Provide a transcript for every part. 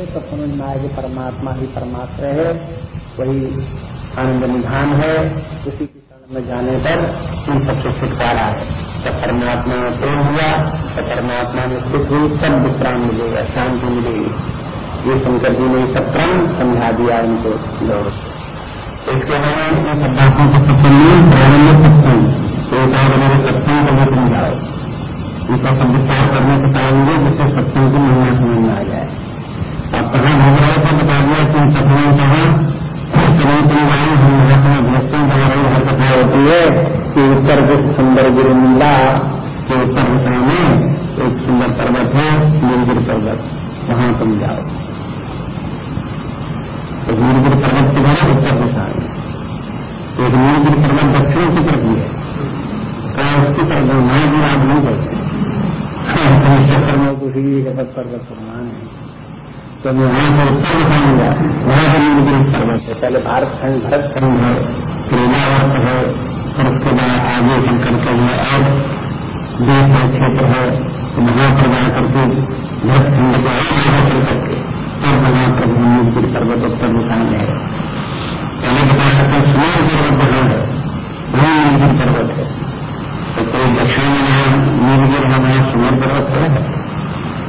करते तो समझ में आए कि परमात्मा ही परमात्र है, वही आनंद निधान है। उसी की शरण में जाने पर इन सबसे छुटकारा है। जब परमात्मा में प्रेम हुआ तो परमात्मा में सुख हुई सब विश्राम मिलेगा, शांति मिलेगी। ये शंकर जी ने सब क्रम समझा दिया इनको। लोग इसके अलावा इन सब बातों को सत्संग प्रारंभ सत्संग एक और मेरे सत्संग को भी समझाओ। उनका सब विचार करने के पाएँगे जिससे सत्संग की महिमा समझ में आ जाए। अब कहाँ भोग रहे बता दिया कि सपने कहा कहीं तुम जाए हम महात्मा भेजते हैं हमारी हर कथा होती है कि उत्तर दिश सुंदर गिर नीला के उत्तर दिशा में एक सुंदर पर्वत है नीलगिर पर्वत, वहाँ तुम जाओ। तो नीलगिर पर्वत की है उत्तर दिशा में एक नीलगिर पर्वत दक्षिण की तरफ़ भी है। कहा उसकी तरफ़ वहाँ भी आप नहीं करते चक्कर में कुछ ही जगत पर्वत प्रमाण है तो वहाँ पर उत्तर दिखाऊँगा वहाँ पर नीलगिरी पर्वत है। पहले भारत खंड, भरत खंड है। क्रीडावर्त है। फिर उसके बाद आगे शंकर के लिए और देश का क्षेत्र है। तो वहाँ पर जा करके भरत खंड को चल करके और वहाँ पर नीलगिरी पर्वत उत्तर में है। पहले बता सकते सुनार पर्वत जहाँ है? वही नीलगिरी पर्वत है। तो कोई दक्षिण में नीलगिर है वहाँ सुमर पर्वत है।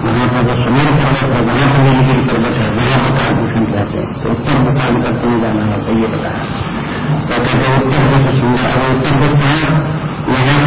वहाँ पर जो सुमेर पर्वत है वहाँ पर नीलगिर पर्वत है। वहाँ पर कालभूषण कहते हैं तो उत्तर दिशा में करते हुए जाना है। तो ये बताया। तो कहते उत्तर दिशा सुंदर अगर उत्तर दिशा यहाँ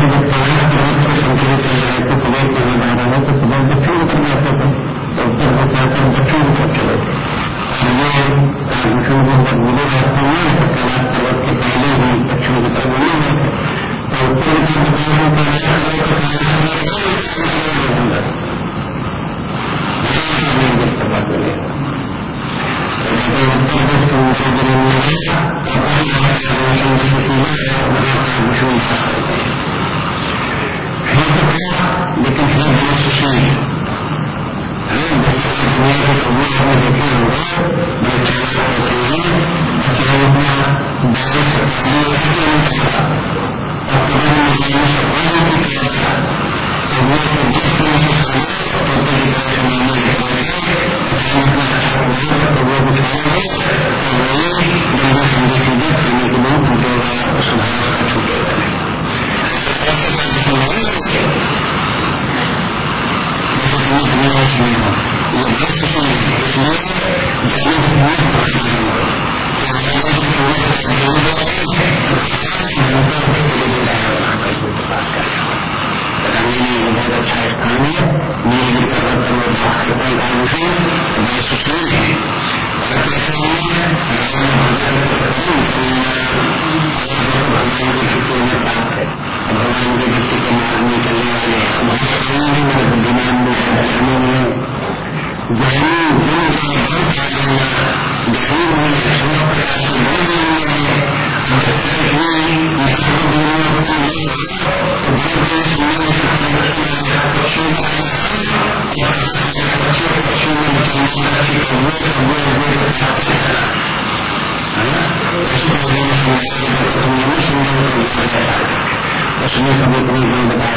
उसमें कभी कभी नहीं बताया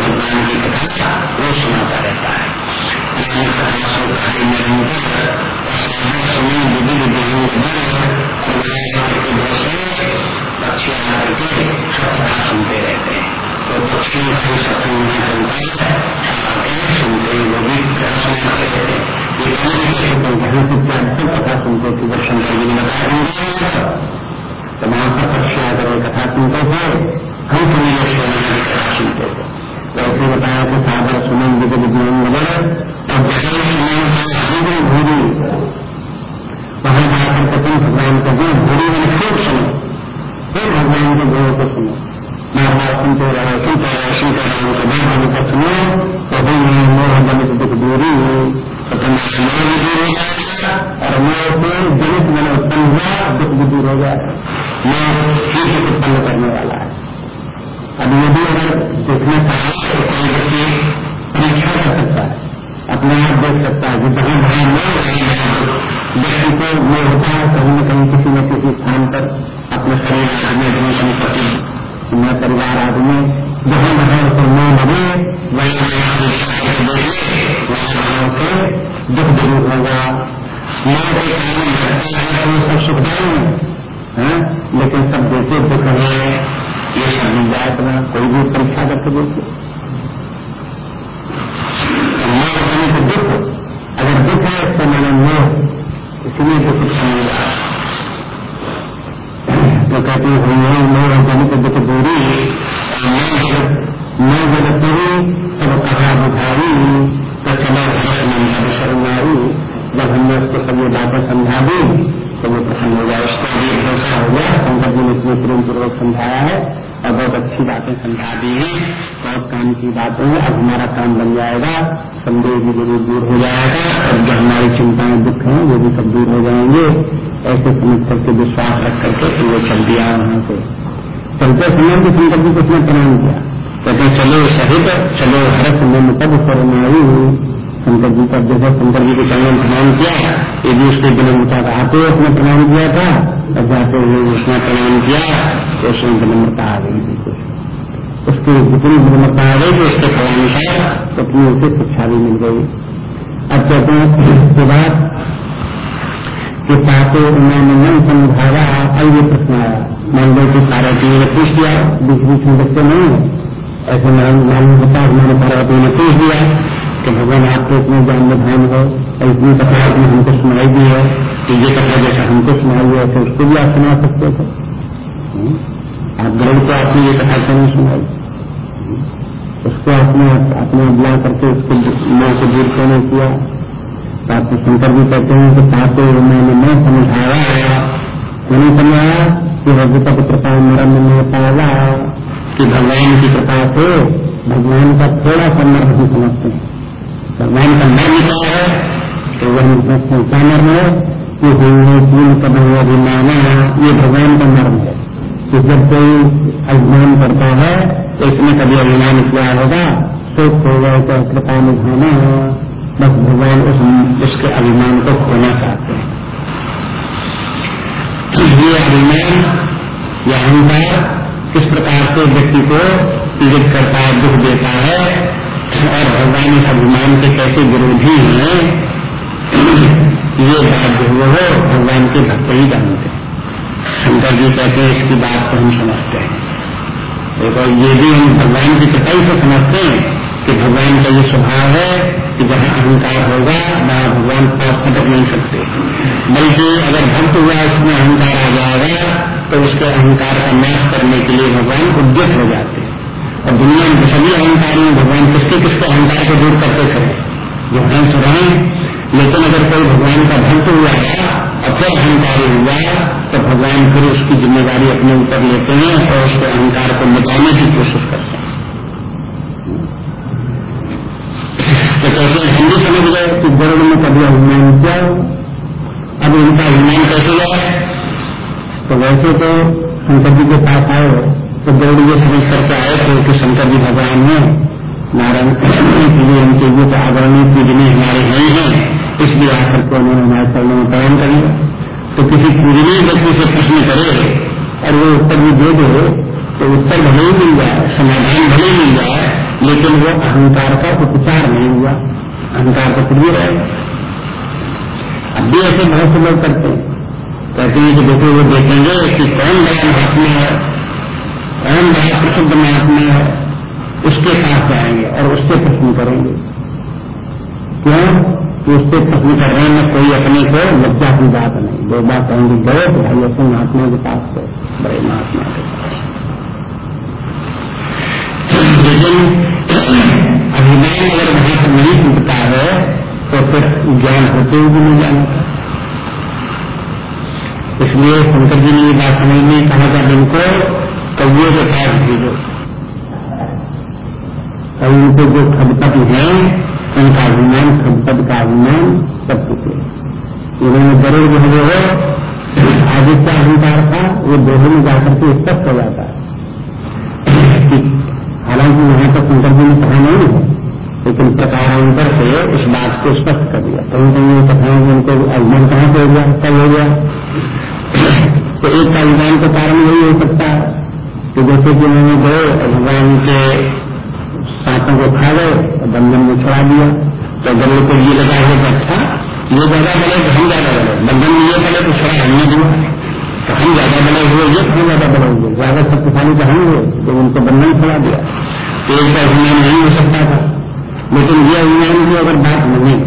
भगवान की कथा वो सुनाता रहता है विभिन्न पक्षी आकर के कथा सुनते रहते हैं तो पक्षी कोई सत्संग तो वहाँ पर पक्षी आकर कथा सुनते थे हम सुनिए सुनते थे तो ऐसे बताया कि सागर सुनन विगत जीवन नगर और भूरी वहाँ जाकर पति भगवान को भी भूरी में खूब सुनो फिर भगवान के गुणों को सुनो महाभारत सुनते रहे सुनते रहे सुनते रहे भरोसा हो। गया शंकर जी ने इतने प्रेम पूर्वक समझाया है और बहुत अच्छी बातें समझा दी है। बहुत काम की बातें हैं। अब हमारा काम बन जाएगा। संदेह भी ज़रूर दूर हो जाएगा। और जो हमारी चिंताएँ, दुख हैं, वो भी सब दूर हो जाएँगे। ऐसे समझ करके, विश्वास रख करके वो चल दिया वहाँ से चलते समय भी शंकर जी को उसने प्रणाम किया। कहते, चलो सहित, चलो हरस मन तब करनाई शंकर जी का जैसे शंकर जी के चरण प्रणाम किया। ये भी उसके विनम्रता का आते उसने प्रणाम किया था। और जाते हुए उसने प्रणाम किया तो उसमें विनम्रता आ गई कुछ उसकी जितनी विनम्रता आ गई थी उसके प्रणाम फलानुसार उतनी उसे शिक्षा भी मिल गई। अब कहते हैं इसके बाद कि पाते उन्होंने मन समझाया अब ये प्रश्न आया। मान लो कि पार्वती ने पूछ दिया बीच बीच में बच्चे नहीं ऐसे मालूम होता हमारे पार्वती ने पूछ दिया कि भगवान आपको इतने ज्ञान भान हो और इतनी कथा आपने हमको सुनाई दी है कि ये कथा जैसा हमको सुनाई है ऐसे उसको भी आप सुना सकते थे। हम्म? आप गरुड़ को आपने ये कथा क्यों नहीं सुनाई? हम्म? उसको आपने अपने बुला करके उसको माँ को दूर क्यों नहीं किया? तो आपको शंकर भी कहते हैं कि पाते मैंने मैं समझाया मैंने समझाया कि रघुपत कृपा मेरा मन में पाया, कि भगवान की कृपा से भगवान का थोड़ा सा मर्म ही समझते हैं। भगवान का मर्म क्या है तो वह मर्म है? कि हिंदू तीन कदम अभिमाना ये भगवान का मर्म है। कि जब कोई अभिमान करता है तो इसमें कभी अभिमान किया होगा सुख हो गए तो कृपा निभाना बस भगवान उस, उसके अभिमान को खोना चाहते हैं। ये अभिमान या अहंकार किस प्रकार से व्यक्ति को पीड़ित करता है, दुख देता है और भगवान इस अभिमान के कैसे विरोधी हैं, ये बात जो वो भगवान के भक्त ही जानते हैं। शंकर जी कहते हैं, इसकी बात को हम समझते हैं। देखो ये भी हम भगवान की कृपाई से समझते हैं कि भगवान का ये स्वभाव है कि जहाँ अहंकार होगा, वहाँ भगवान पाप फटक नहीं सकते। बल्कि अगर भक्त हुआ, उसमें अहंकार आ जाएगा तो उसके अहंकार का नाश करने के लिए भगवान उद्यत हो जाते हैं। और दुनिया में सभी अहंकारी भगवान किसके किसके अहंकार को दूर करते थे? जो हंस रहे लेकिन अगर कोई भगवान का भक्त हुआ है, और फिर अहंकारी हुआ तो भगवान फिर उसकी ज़िम्मेदारी अपने ऊपर लेते हैं और उसके अहंकार को मिटाने की कोशिश करते हैं। तो कहते हैं हम भी समझ गए कि गरुड़ में कभी अभिमान किया? अब उनका अभिमान कैसे गया तो वैसे तो शंकर जी के पास आए तो गरुड़ ये समझ करके आए थे कि शंकर जी भगवान ने नारायण लिए उनके लिए तो आदरणीय पूजनीय हमारे नहीं है इसलिए आकर के उन्होंने हमारे चरणों में प्रयाण कर लिया। तो किसी पूजनीय व्यक्ति से प्रश्न करे और वो उत्तर भी दे दो तो उत्तर भले ही मिल जाए, समाधान भले ही मिल जाए, लेकिन वो अहंकार का उपचार नहीं हुआ। अहंकार तो भी रहेगा अब भी ऐसे बहुत से लोग करते हैं। कहते हैं कि देखो, वो देखेंगे कि कौन बड़ा महात्मा है। कौन बड़ा प्रसिद्ध महात्मा है उसके पास जाएँगे और उससे प्रश्न करेंगे। क्यों? कि उससे प्रश्न करने में कोई अपने को लज्जा की बात नहीं। दो बात कहेंगे गए तो भाई ऐसे महात्मा के पास तो बड़े महात्मा के पास लेकिन अभिमान अगर वहाँ से नहीं टूटता है तो फिर ज्ञान होते हुए भी नहीं जाना इसलिए शंकर जी ने ये बात समझ नहीं कहा था इनको कौए के पास भेजो और उनको जो खदपति है, उनका अभिमान खदपत का अभिमान सब कुछ इन्होंने गरुड़ जो है आदित्य अहंकार था वो दोनों में जाकर के स्पष्ट हो जाता है। हालाँकि यहाँ तक शंकर जी ने कहा नहीं है, लेकिन प्रकारांतर से उस बात को स्पष्ट कर दिया। कहीं कहीं ये कथाएँ उनको अभिमान कहाँ से हो गया, कब हो गया? तो एक उसका ईमान का कारण यही हो सकता है। कि जैसे कि उन्होंने गए भगवान के सांपों को खा गए और बंधन में छुड़ा दिया। तो गरुड़ को ये लगा हो अच्छा ये ज़्यादा बड़े तो हम ज़्यादा बड़े बंधन में ये बड़े तो छुड़ा हमने दिया तो हम ज़्यादा बड़े हुए, ये हम ज़्यादा बड़े हुए? ज़्यादा शक्तिशाली तो हम हुए तो उनको बंधन छुड़ा दिया। तो एक का अभिमान नहीं हो सकता था। लेकिन ये अभिमान की अगर बात नहीं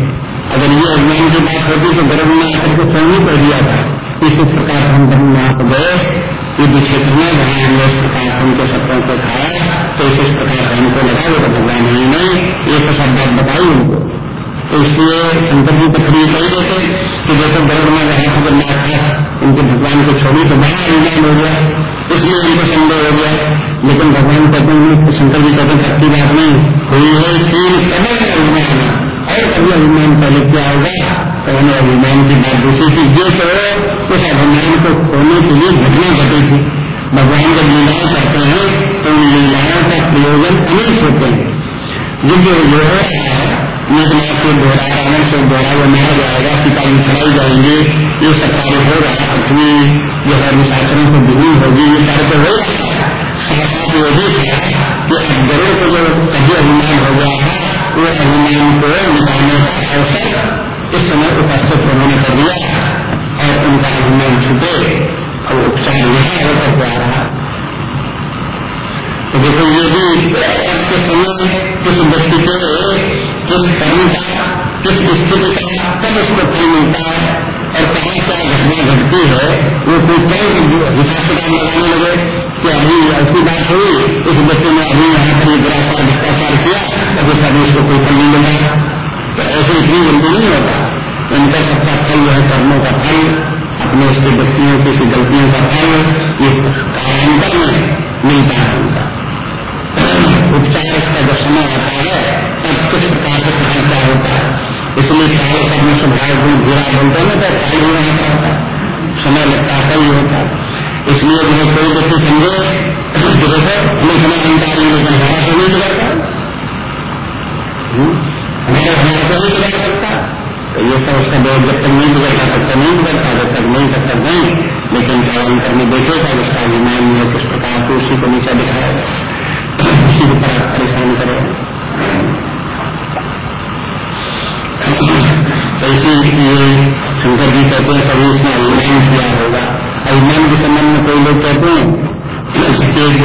अगर ये अभिमान की बात होती तो गर्भ में आकर के स्वयं कर दिया था। इस प्रकार हम धर्म में आप गए युद्ध क्षेत्र में जहाँ हमने इस प्रकार हमको सत्यों को खाया तो इस प्रकार हमको लगा वो भगवान ही नहीं ये तो सब बात बताई उनको। तो इसलिए शंकर जी तो उपचार यहाँ होकर के आ रहा तो देखो ये भी के समय किस व्यक्ति के किस कर्म का, किस स्थिति का, कब उसको फल मिलता है और कहाँ क्या घटना घटती है, वो कोई कई हिसाब किताब लगाने लगे कि अभी ऐसी बात हुई, इस व्यक्ति ने अभी यहाँ पर बुरा भ्रष्टाचार किया अभी सभी उसको कोई फल नहीं मिला तो ऐसे इतनी जल्दी नहीं होता। इनका सबका फल जो है कर्मों का फल अपने उसके व्यक्तियों की गलतियों का फल ये कालांतर में मिलता है उनका उपचार का जब समय आता है, तब किस प्रकार से क्या होता है? इसलिए काल कर्म स्वभाव गुण बुरा बोलते हैं तो भी वहाँ होता है। समय लगता है कई होता इसलिए जो है, कोई व्यक्ति समझे, जो है, हमें समय अहंकार लेकिन हमारा तो नहीं बिगड़ता हम्म? हमारे हमारा तो नहीं बिगड़ सकता तो ये सब उसका देव जब तक नहीं बिगड़ता तब तक नहीं बिगड़ता। नहीं तब तक नहीं लेकिन पालन करने देखेगा उसका अभिमान है किस प्रकार से उसी को नीचा दिखाएगा उसी को परेशान करेगा ऐसे ये शंकर जी कहते हैं, कभी उसने अभिमान किया होगा। अभिमान के संबंध में कोई लोग कहते हैं कि एक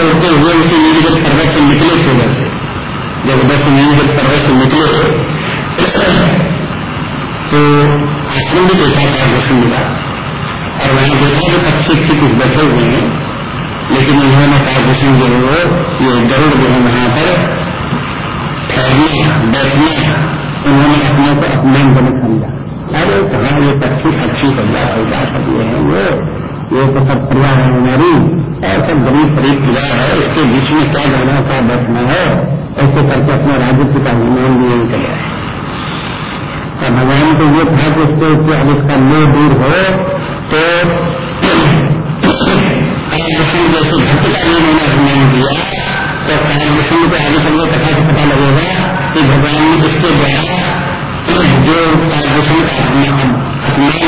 होते हुए उसी नीचे पर्वत से निकले थे। जब दस जब पर्वत से निकले तो आश्रम भी देखा था दर्शन मिला और वहाँ देखा कि पक्षी कुछ बैठे हुए हैं। लेकिन उन्होंने कालभूषण जो है वो ये गरुड़ जो है वहाँ पर ठहरना, बैठना, उन्होंने अपने को अपमान बने समझा। अरे कहा ये पक्षी अच्छी प्रजा होगा सब ये है, वो ये तो सब प्रजा है हमारी ऐसा गरीब शरीफ प्रजा है इसके बीच में क्या जाना क्या बैठना है, ऐसे करके अपने राज्य का निर्माण भी नहीं कर और भगवान को ये था कि उसको अब इसका मोह दूर हो तो कालभूषण जैसे भक्त का भी उन्होंने अभिमान दिया। तो कालभूषण को आगे चलने कथा से पता लगेगा कि भगवान ने इसके द्वारा जो कालभूषण का अपमान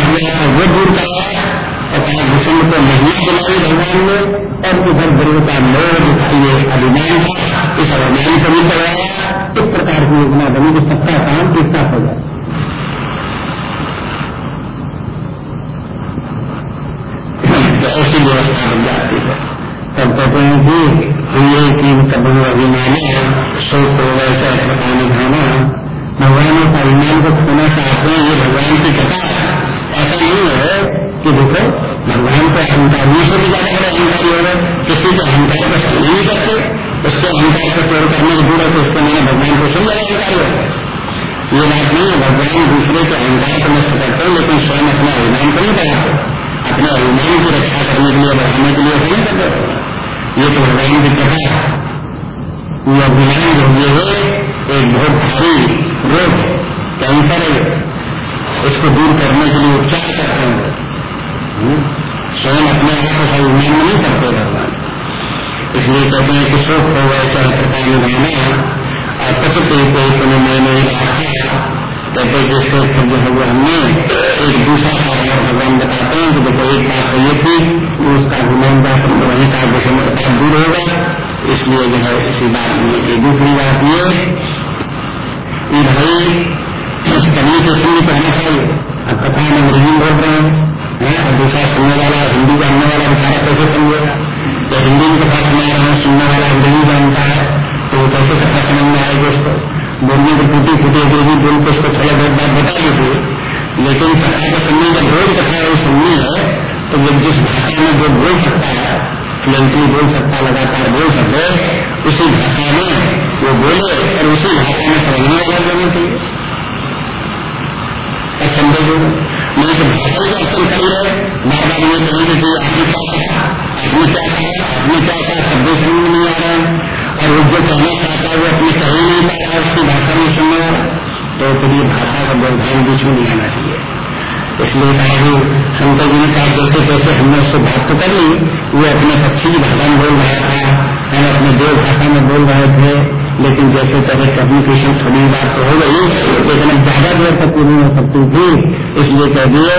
हुआ था, वो दूर कराया और कालभूषण को महिमा दिलाई भगवान ने। और इधर गुरु का मोह दिखाइए अभिमान इस अभिमान को भी करवाया इस प्रकार की योजना बनी कि सबका काम एक हो जाए तो ऐसी व्यवस्था बन जाती है तब कहते हैं कि ये की कभी अभिमानी शोक हो वैसे प्रकार निभाना भगवान का अभिमान को खोना चाहते हैं, ये भगवान की कथा ऐसा नहीं है कि देखो, भगवान को अहंकारियों से भी ज़्यादा बड़े अहंकारी हो गए किसी के अहंकार का समझ नहीं करते, उसके अहंकार को पूर्ण करने की दूर है तो उसके मैंने भगवान को ज़्यादा अहंकारी हो ये बात नहीं है, भगवान दूसरे के अहंकार को नष्ट करते हैं, लेकिन स्वयं अपना अभिमान को नहीं बढ़ाते अपने अभिमान की रक्षा करने के लिए, बढ़ाने के लिए नहीं कर ये तो भगवान की है ये अभिमान जो है, एक बहुत भारी रोग कैंसर है। उसको दूर करने के लिए उपचार करते हैं। हम्म? स्वयं अपने आप को में नहीं करते भगवान इसलिए कहते हैं कि शोक हो गए चाहे कृपा निभाना और पशु कोई कोई मैंने कहते जैसे फिर जो है वो हमने एक दूसरा कारण भगवान बताते हैं कि देखो एक बात तो ये थी उसका जाकर तो वही का मेरे दूर होगा। इसलिए जो है इसी बात में की दूसरी बात ये कि भाई कभी तो सुनने को आना चाहिए। अब कथा में अंग्रेज़ी बोल रहे हैं और दूसरा सुनने वाला, हिंदी जानने वाला बेचारा कैसे समझेगा? तो हिंदी में कथा सुना रहे हैं, सुनने वाला अंग्रेज़ी जानता है तो कैसे कथा समझ में आएगी उसको? बोलने को टूटी फूटी अंग्रेज़ी बोल के उसको थोड़ा बहुत बात बता देती लेकिन कथा को सुनने का रोज कथा वो सुननी है तो वो जिस भाषा में जो बोल सकता है फ्लुएंटली बोल सकता लगातार बोल सके उसी भाषा में वो बोले और उसी भाषा में समझने वाला बोलना चाहिए। समझे जो नहीं तो भाषा ही अक्सर खड़ी है। बार बार ये कहेंगे कि आपने क्या कहा आपने क्या कहा आपने क्या कहा शब्द समझ नहीं आ रहा है। और वो जो कहना चाहता है, वो अपनी कही नहीं पा रहा उसकी भाषा में वाला तो फिर ये भाषा का व्यवधान बीच में नहीं आना चाहिए। इसलिए कहा कि शंकर जी ने कहा, जैसे जैसे हमने उससे बात तो कर ली, वो अपने पक्षी की भाषा में बोल रहा था हम अपने देव भाषा में बोल रहे थे, लेकिन जैसे तरह कम्युनिकेशन थोड़ी बात तो हो गई, लेकिन अब ज़्यादा देर तक पूरी हो सकती थी इसलिए कह दिए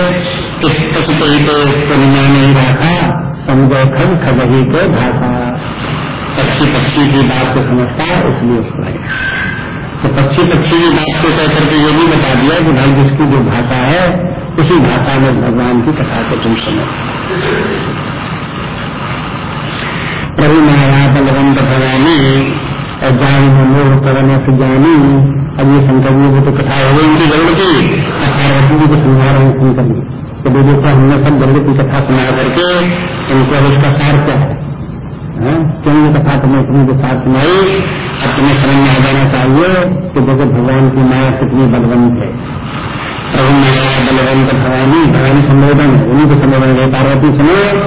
कि कहीं कहीं तो नहीं रहा था समझो खन खबही को भाषा पक्षी पक्षी की बात को समझता है, इसलिए उसको तो पक्षी पक्षी की बात को कह करके ये भी बता दिया कि भाई जिसकी जो भाषा है, उसी भाषा में भगवान की कथा को तुम समझ प्रभु महाराज बलवंत भवानी और जान मोह पवन जानी अब ये शंकर जी की तो कथा हो गई उनकी गरुड़ की और पार्वती जी को समझा रहे हैं शंकर जी। तो देखो, हमने सब गरुड़ की कथा सुना करके उनको अब इसका सार क्या? है क्यों ये कथा तुम्हें के साथ सुनाई अब तुम्हें समझ में आ जाना चाहिए कि देखो भगवान की माया कितनी बलवंत है। प्रभु माया, बलवंत, भवानी भगवानी संबोधन उन्हीं को संबोधन है पार्वती सुनो,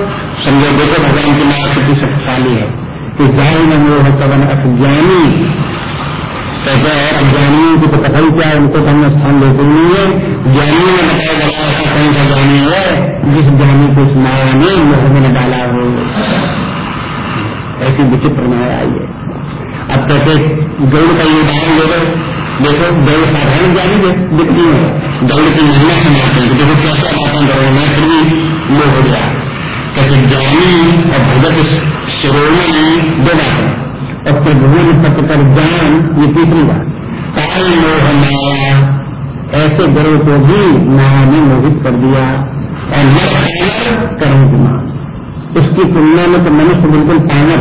समझो देखो भगवान की माया कितनी शक्तिशाली है। कि जाए न मोह पवन अज्ञानी कहते हैं अज्ञानियों की तो कथा ही क्या है? उनको तो हमने स्थान देते नहीं है। ज्ञानी ने बताया गया ऐसा कौन सा ज्ञानी है? जिस ज्ञानी को इस माया ने मोह डाला हो। ऐसी विचित्र माया आई है। अब कैसे गौड़ का ये उदाहरण दे दो देखो गौड़ साधारण ज्ञानी दिखती है गौड़ की महिमा समाते हैं देखो क्या बातें गौड़ में, फिर भी वो हो गया। कैसे ज्ञानी और भगत शिरोमणि दो बातें और त्रिभुवन पत्र कर ज्ञान ये तीसरी बात। काल मोह माया, ऐसे गुरु को भी माया ने मोहित कर दिया। और न करो दिमाग उसकी तुलना में तो मनुष्य बिल्कुल पागल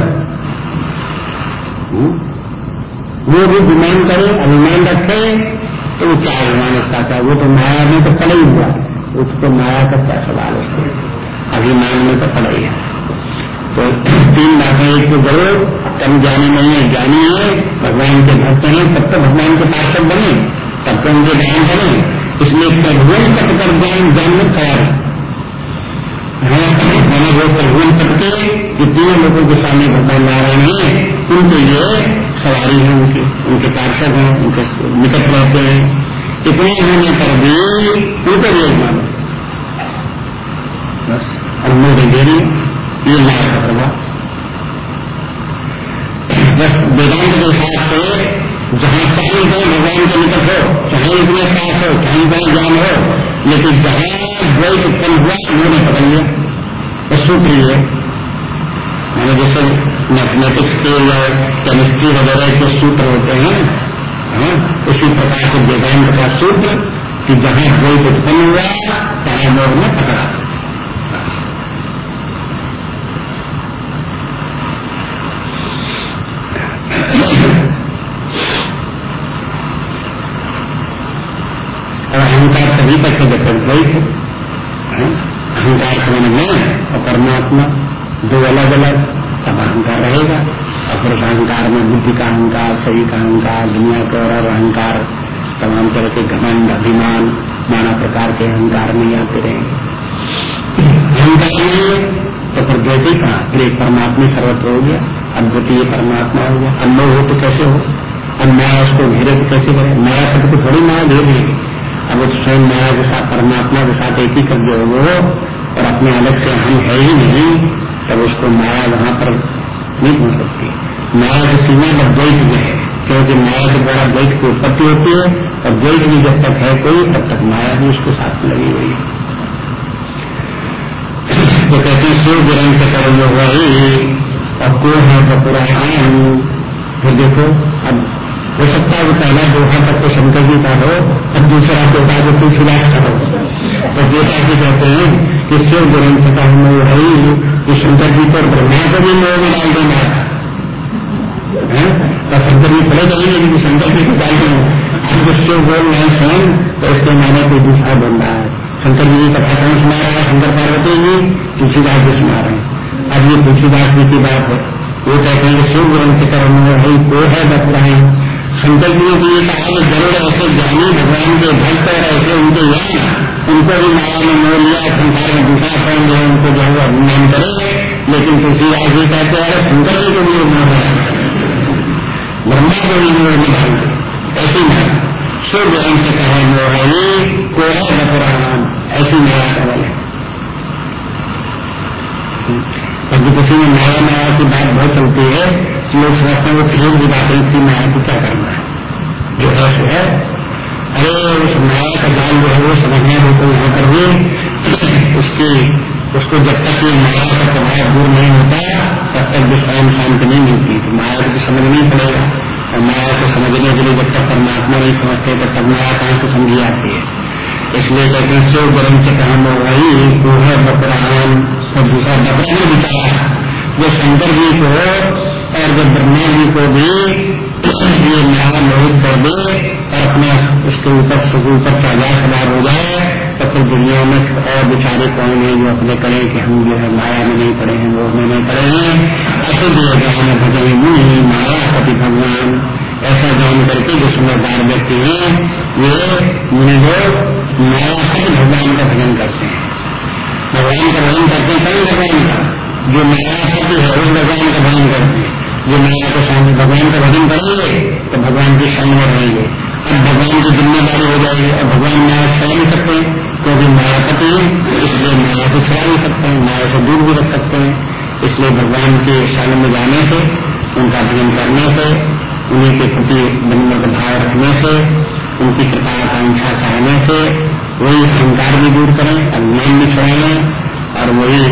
हम्म? वो भी विमान करे अभिमान रखे तो वो क्या अभिमान उसका क्या? वो तो माया में तो पड़ा ही हुआ। उसको माया का क्या सवाल है? अभिमान में तो पड़ा ही है। तो तीन बातें एक तो ज़रूर, कम ज्ञानी नहीं है, ज्ञानी है, भगवान के भक्त हैं, तब तो भगवान के पास पार्षद बने, तब तो उनके ज्ञान बने। इसलिए प्रभुवन तक कर ज्ञान ज्ञान में खड़ा है। मैंने वो प्रभुवन करके जितने लोगों के सामने भगवान नारायण है उनके लिए सवारी है उनके उनके पार्षद हैं उनके निकट रहते हैं इतने होने पर भी उनको भी मानो बस अन्य देरी ये माया का प्रभाव बस वेदांत के हिसाब से जहाँ कहीं कहीं भगवान के निकट हो चाहे इतने पास हो कहीं कहीं ज्ञान हो लेकिन जहाँ द्वैत उत्पन्न हुआ उन्होंने पकड़ लिया। तो सूत्र लिए मैंने जैसे मैथमेटिक्स के या केमिस्ट्री वगैरह के सूत्र होते हैं हाँ, उसी प्रकार से वेदांत का सूत्र कि जहाँ द्वैत उत्पन्न हुआ चाहे लोग ने पकड़ा तक है। द्वैत अहंकार समझ में और परमात्मा दो अलग अलग, तब अहंकार रहेगा। और फिर अहंकार में बुद्धि का अहंकार, शरीर का अहंकार, दुनिया का और अहंकार, तमाम तरह के घमंड, अभिमान, नाना प्रकार के अहंकार में आते रहेंगे। अहंकार तो फिर ज्योति कहा? फिर एक परमात्मा सर्वत्र हो गया अद्वितीय परमात्मा हो गया। अन्य हो तो कैसे हो? अब माया उसको घेरे तो कैसे करे? माया शब्द को थोड़ी माया घेर लेगी। अब वो स्वयं माया के साथ, परमात्मा के साथ एक ही कर वो, और अपने अलग से हम है ही नहीं, तब उसको माया वहाँ पर नहीं पहुँच सकती। माया की सीमा पर द्वैत है, क्योंकि माया के द्वारा द्वैत की उत्पत्ति होती है, और द्वेष भी जब तक है कोई, तब तक माया भी उसके साथ लगी हुई है। तो कहते हैं, शिव ग्रहण से करेंगे वही और को है तो पुराण, फिर देखो, अब हो सकता है कि पहला दोहा तक तो शंकर जी का हो और दूसरा दोहा जो तुलसीदास का हो। तो बेटा जी कहते हैं कि शिव ग्रंथ का हम वही कि शंकर जी पर ब्रह्मा को भी लोग डाल देना तो शंकर जी खड़े जाएँगे क्योंकि शंकर जी को डाल देंगे हम जो शिव बोल रहे हैं तो इसके माने कोई दूसरा बोल रहा है। शंकर जी की कथा कौन सुना रहा है? शंकर पार्वती जी तुलसीदास जी सुना रहे हैं। अब ये तुलसीदास जी की बात है। वो कहते हैं शिव ग्रंथ कर्म वही को है बत शंकर जी ने ये कहा ज़रूर ऐसे ज्ञानी भगवान के भक्त और ऐसे उनके ज्ञान उनको भी माया ने मोह लिया, संसार में दूसरा फ़ैन जो है उनको जो है अभिमान करे। लेकिन तुलसीदास जी कहते हैं जी को भी मोह है। ब्रह्मा को भी मोह निकाल ऐसी माया। शिव ज्ञान से कहा मोह है को है बपुराण ऐसी माया का बल है। किसी में माया माया की बात बहुत चलती है। लोग समझते हैं वो फिर भी बातें इतनी माया को क्या करना है? जो है सो है। अरे, उस माया का जाल जो है वो समझने में कोई यहाँ पर भी उसकी, उसको जब तक ये माया का प्रभाव दूर नहीं होता, तब तक विश्राम शांति नहीं मिलती। तो माया को तो समझना ही पड़ेगा। और माया को समझने के लिए जब तक परमात्मा नहीं समझते तो तक माया कहाँ से समझी आती है? इसलिए कहते हैं शिव ग्रंथ से कहा वही वो है बकरान और दूसरा बकरा ने बिचारा जो शंकर जी को और जब ब्रह्मा जी को भी, ये माया मोहित कर दे और अपने उसके ऊपर ऊपर चाजा सवार हो जाए तो फिर दुनिया में और बेचारे कौन है जो अपने करें कि हम जो है माया में नहीं पड़े हैं वो में नहीं पड़े हैं। ऐसे दिए गए भजन मुनि माया पति भगवान। ऐसा जान करके जो समझदार व्यक्ति है, वे लोग माया पति भगवान का भजन करते हैं। भगवान का भजन करते हैं कई भगवान का? जो माया पति है उस भगवान का भजन करते हैं। जो माया के सामने भगवान का भजन करेंगे तो भगवान के संग में रहेंगे। अब भगवान की ज़िम्मेदारी हो जाएगी और भगवान माया छुड़ा नहीं सकते, क्योंकि माया मायापति इसलिए माया को छुड़ा नहीं सकते हैं माया से दूर भी रख सकते हैं। इसलिए भगवान के शरण में जाने से, उनका भजन करने से, उन्हीं के प्रति का भाव रखने से, उनकी कृपा आकांक्षा चाहने से, वही अहंकार भी दूर करें, अभिमान भी छुड़ाएँ, और वही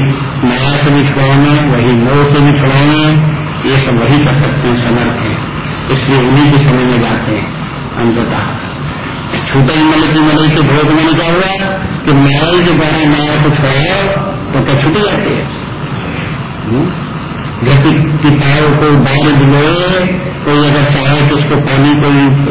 माया से भी छुड़ाएँगे वही मोह से भी छुड़ाएँगे ये सब वही कर सकते हैं, समर्थ है। इसलिए उन्हीं के समय में जाते हैं, अंततः। छूटे मल की मलई के भोग में क्या हुआ कि न्याय के द्वारा माया को छोड़ा तो क्या छुट जाती है। हम्म? जैसे पिताओं को बाढ़ दिलोए कोई अगर चाहे तो उसको पानी कोई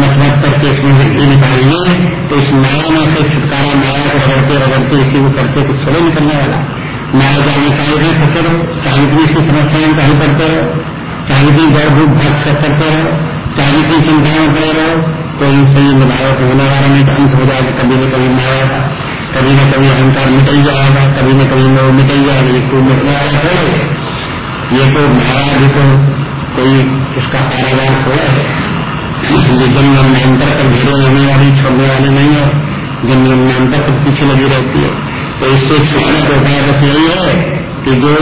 नफरत करके इसमें मिट्टी निकालिए तो इस माया में से छुटकारा माया को रगड़ते रगड़ते इसी को करते कुछ थोड़े निकलने वाला जाल निकाल रहे फंसे चाहे भी इसकी समस्याएँ चाहे करते रहो चाहे भी गौर भूख भाग से करते रहो चाहे भी चिंताएँ करे रहो तो इनसे ये मिलावट होने वाला नहीं अंत हो जाएगा, कभी न कभी माया कभी न कभी अहंकार निकल जाएगा, कभी न कभी मोह निकल जाएगा, ये कोई मिटने वाला थोड़ा ये तो माया भी तो कोई इसका कारोबार थोड़ा है। जन्म नामांतर पर घेरे रहने वाली, छोड़ने वाली नहीं है। जन्म नामांतर पर पीछे लगी रहती है। तो इससे छुटने का उपाय बस यही है कि जो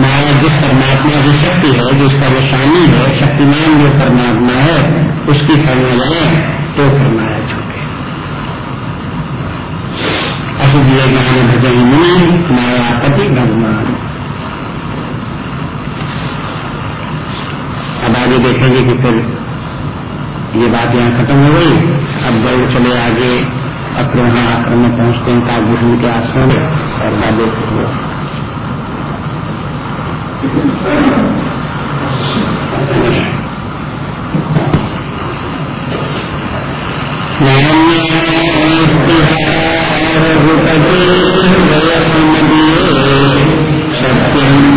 माया जिस परमात्मा की शक्ति है, जो उसका जो स्वामी है, शक्तिमान जो परमात्मा है, उसकी शरण जाए तो फिर माया छूटे। अशुभ ये ज्ञान भजन मुनि मायापति भगवान। अब आगे देखेंगे कि फिर ये बात यहाँ खत्म हो गई। अब गए चले आगे। अब फिर वहाँ आश्रम में पहुँचते हैं कालभूषण के आश्रम में और बाबे सत्यम